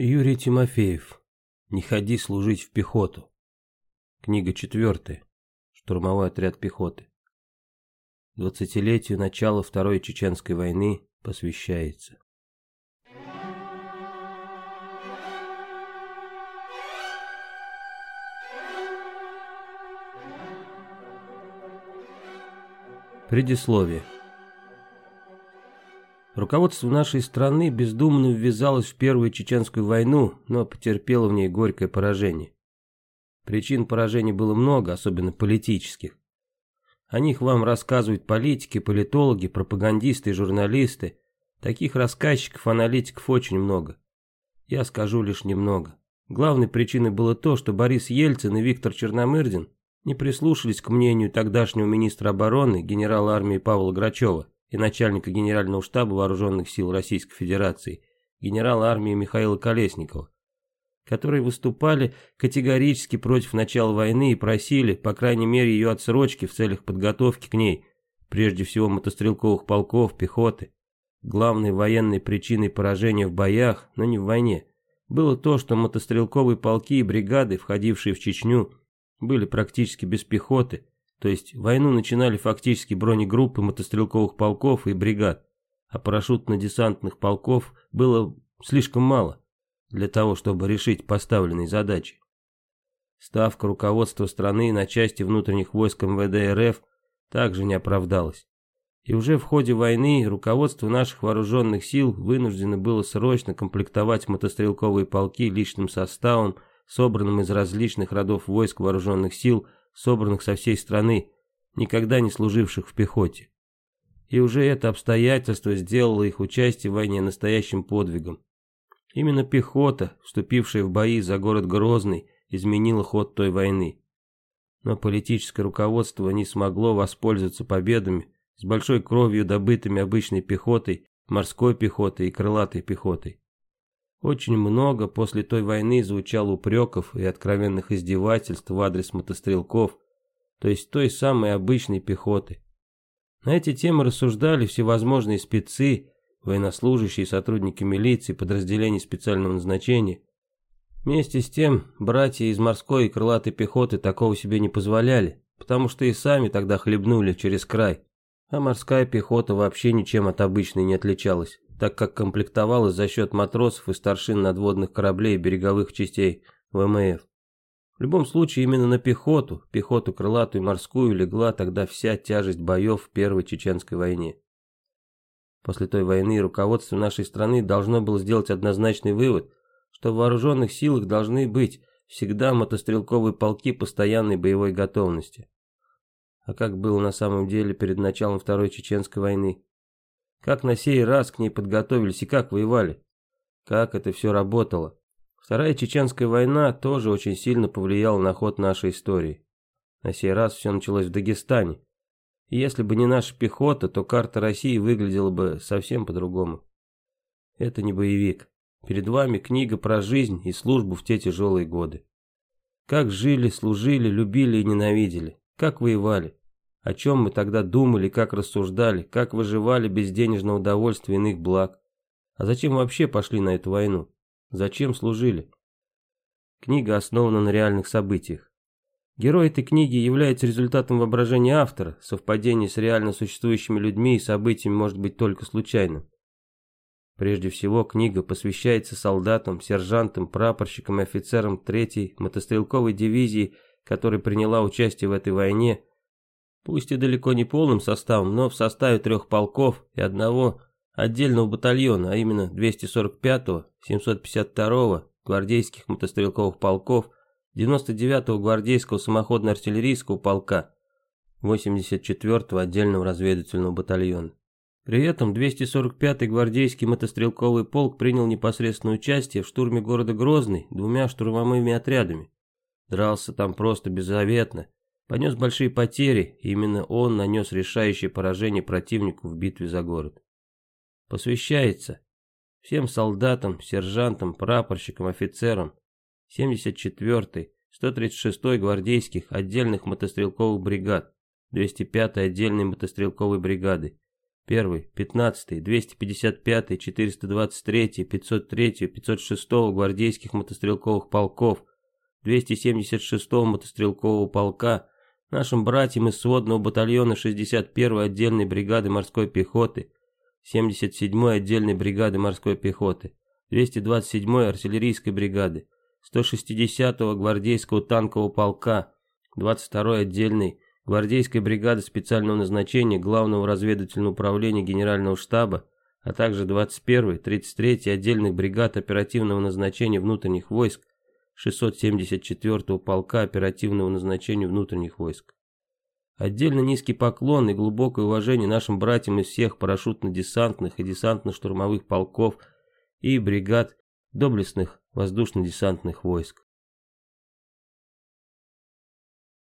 Юрий Тимофеев. Не ходи служить в пехоту. Книга четвертая. Штурмовой отряд пехоты. Двадцатилетию начала Второй Чеченской войны посвящается. Предисловие. Руководство нашей страны бездумно ввязалось в Первую Чеченскую войну, но потерпело в ней горькое поражение. Причин поражения было много, особенно политических. О них вам рассказывают политики, политологи, пропагандисты и журналисты. Таких рассказчиков, аналитиков очень много. Я скажу лишь немного. Главной причиной было то, что Борис Ельцин и Виктор Черномырдин не прислушались к мнению тогдашнего министра обороны, генерала армии Павла Грачева, и начальника Генерального штаба Вооруженных сил Российской Федерации, генерала армии Михаила Колесникова, которые выступали категорически против начала войны и просили, по крайней мере, ее отсрочки в целях подготовки к ней, прежде всего мотострелковых полков, пехоты. Главной военной причиной поражения в боях, но не в войне, было то, что мотострелковые полки и бригады, входившие в Чечню, были практически без пехоты, то есть войну начинали фактически бронегруппы мотострелковых полков и бригад, а парашютно-десантных полков было слишком мало для того, чтобы решить поставленные задачи. Ставка руководства страны на части внутренних войск МВД РФ также не оправдалась. И уже в ходе войны руководство наших вооруженных сил вынуждено было срочно комплектовать мотострелковые полки личным составом, собранным из различных родов войск вооруженных сил собранных со всей страны, никогда не служивших в пехоте. И уже это обстоятельство сделало их участие в войне настоящим подвигом. Именно пехота, вступившая в бои за город Грозный, изменила ход той войны. Но политическое руководство не смогло воспользоваться победами с большой кровью, добытыми обычной пехотой, морской пехотой и крылатой пехотой. Очень много после той войны звучало упреков и откровенных издевательств в адрес мотострелков, то есть той самой обычной пехоты. На эти темы рассуждали всевозможные спецы, военнослужащие, сотрудники милиции, подразделений специального назначения. Вместе с тем, братья из морской и крылатой пехоты такого себе не позволяли, потому что и сами тогда хлебнули через край, а морская пехота вообще ничем от обычной не отличалась так как комплектовалась за счет матросов и старшин надводных кораблей и береговых частей ВМФ. В любом случае именно на пехоту, пехоту крылатую и морскую легла тогда вся тяжесть боев в Первой Чеченской войне. После той войны руководство нашей страны должно было сделать однозначный вывод, что в вооруженных силах должны быть всегда мотострелковые полки постоянной боевой готовности. А как было на самом деле перед началом Второй Чеченской войны? Как на сей раз к ней подготовились и как воевали? Как это все работало? Вторая Чеченская война тоже очень сильно повлияла на ход нашей истории. На сей раз все началось в Дагестане. И если бы не наша пехота, то карта России выглядела бы совсем по-другому. Это не боевик. Перед вами книга про жизнь и службу в те тяжелые годы. Как жили, служили, любили и ненавидели. Как воевали. О чем мы тогда думали, как рассуждали, как выживали без денежного удовольствия иных благ. А зачем вообще пошли на эту войну? Зачем служили? Книга основана на реальных событиях. Герой этой книги является результатом воображения автора, совпадение с реально существующими людьми и событиями может быть только случайным. Прежде всего, книга посвящается солдатам, сержантам, прапорщикам и офицерам 3-й мотострелковой дивизии, которая приняла участие в этой войне Пусть и далеко не полным составом, но в составе трех полков и одного отдельного батальона, а именно 245-го, 752-го гвардейских мотострелковых полков, 99-го гвардейского самоходно-артиллерийского полка, 84-го отдельного разведывательного батальона. При этом 245-й гвардейский мотострелковый полк принял непосредственное участие в штурме города Грозный двумя штурмовыми отрядами. Дрался там просто беззаветно, понес большие потери, именно он нанес решающее поражение противнику в битве за город. Посвящается всем солдатам, сержантам, прапорщикам, офицерам 74-й, 136-й гвардейских отдельных мотострелковых бригад, 205-й отдельной мотострелковой бригады, 1, 15, 255, 423, 503, 506 гвардейских мотострелковых полков, 276 мотострелкового полка, нашим братьям из сводного батальона 61-й отдельной бригады морской пехоты, 77-й отдельной бригады морской пехоты, 227-й артиллерийской бригады, 160-го гвардейского танкового полка, 22-й отдельной гвардейской бригады специального назначения Главного разведывательного управления Генерального штаба, а также 21-й, 33-й отдельных бригад оперативного назначения внутренних войск, 674-го полка оперативного назначения внутренних войск. Отдельно низкий поклон и глубокое уважение нашим братьям из всех парашютно-десантных и десантно-штурмовых полков и бригад доблестных воздушно-десантных войск.